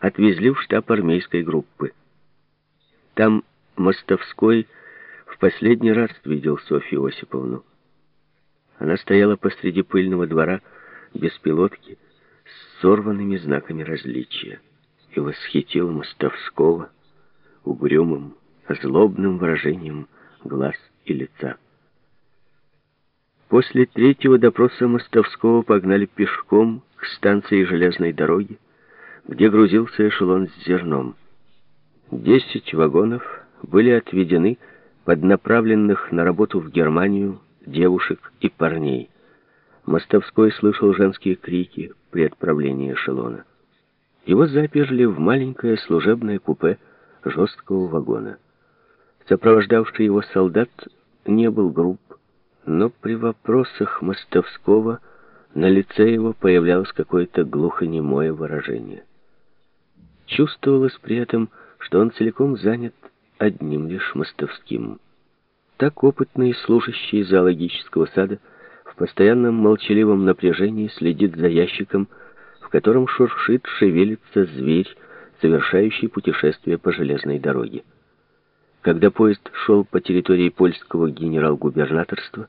отвезли в штаб армейской группы. Там Мостовской в последний раз видел Софью Осиповну. Она стояла посреди пыльного двора без пилотки с сорванными знаками различия и восхитил Мостовского угрюмым, злобным выражением глаз и лица. После третьего допроса Мостовского погнали пешком к станции железной дороги, где грузился эшелон с зерном. Десять вагонов были отведены под направленных на работу в Германию девушек и парней. Мостовской слышал женские крики при отправлении эшелона. Его заперли в маленькое служебное купе жесткого вагона. Сопровождавший его солдат не был груб, но при вопросах Мостовского на лице его появлялось какое-то глухонемое выражение. Чувствовалось при этом, что он целиком занят одним лишь Мостовским. Так опытный служащий зоологического сада в постоянном молчаливом напряжении следит за ящиком, в котором шуршит, шевелится зверь, совершающий путешествие по железной дороге. Когда поезд шел по территории польского генерал-губернаторства,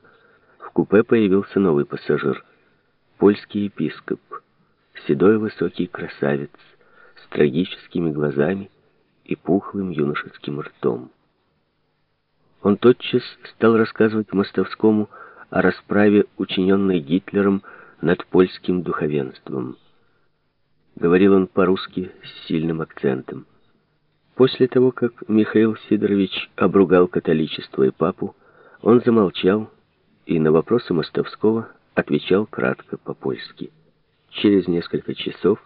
в купе появился новый пассажир. Польский епископ, седой высокий красавец, трагическими глазами и пухлым юношеским ртом. Он тотчас стал рассказывать Мостовскому о расправе, учиненной Гитлером над польским духовенством. Говорил он по-русски с сильным акцентом. После того, как Михаил Сидорович обругал католичество и папу, он замолчал и на вопросы Мостовского отвечал кратко по-польски. Через несколько часов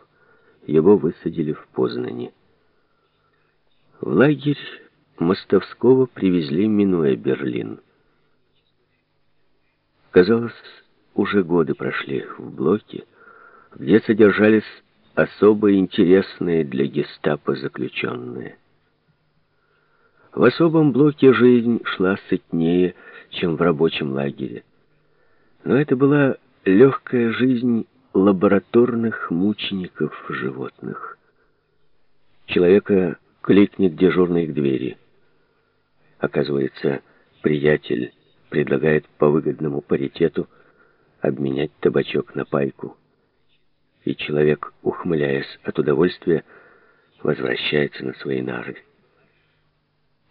его высадили в Познани. В лагерь Мостовского привезли, минуя Берлин. Казалось, уже годы прошли в блоке, где содержались особо интересные для гестапо заключенные. В особом блоке жизнь шла сытнее, чем в рабочем лагере. Но это была легкая жизнь лабораторных мучеников животных. Человека кликнет дежурный к двери. Оказывается, приятель предлагает по выгодному паритету обменять табачок на пайку. И человек, ухмыляясь от удовольствия, возвращается на свои нары.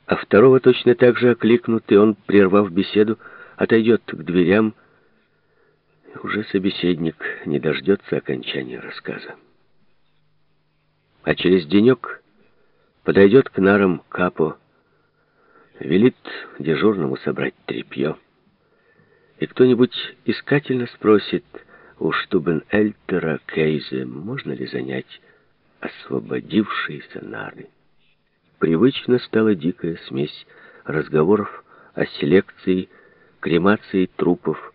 А второго точно так же окликнут, и он, прервав беседу, отойдет к дверям, уже собеседник не дождется окончания рассказа. А через денек подойдет к нарам Капо, велит дежурному собрать тряпье, и кто-нибудь искательно спросит у Штубен-Эльтера Кейзе, можно ли занять освободившиеся нары. Привычно стала дикая смесь разговоров о селекции, кремации трупов,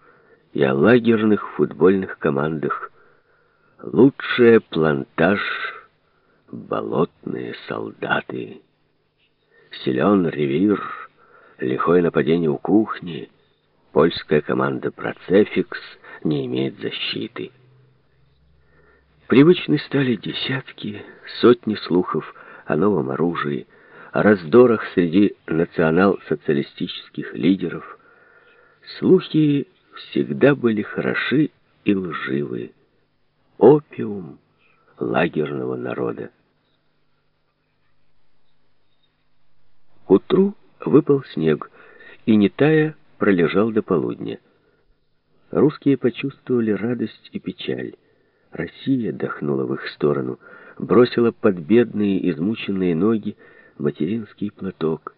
и о лагерных футбольных командах. Лучшая плантаж — болотные солдаты. Силен ревир, лихое нападение у кухни. Польская команда «Процефикс» не имеет защиты. Привычны стали десятки, сотни слухов о новом оружии, о раздорах среди национал-социалистических лидеров. Слухи всегда были хороши и лживы. Опиум лагерного народа. К утру выпал снег, и не тая пролежал до полудня. Русские почувствовали радость и печаль. Россия дохнула в их сторону, бросила под бедные измученные ноги материнский платок,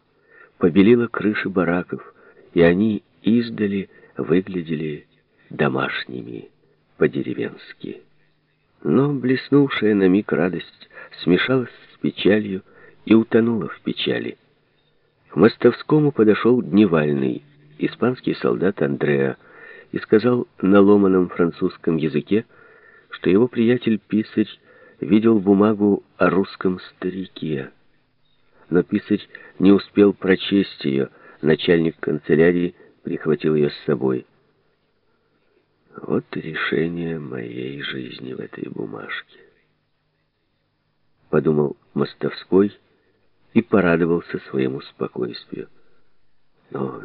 побелила крыши бараков, и они издали выглядели домашними, по-деревенски. Но блеснувшая на миг радость смешалась с печалью и утонула в печали. К Мостовскому подошел дневальный, испанский солдат Андреа, и сказал на ломаном французском языке, что его приятель-писарь видел бумагу о русском старике. Но писарь не успел прочесть ее, начальник канцелярии прихватил ее с собой. Вот решение моей жизни в этой бумажке. подумал Мостовской и порадовался своему спокойствию. Но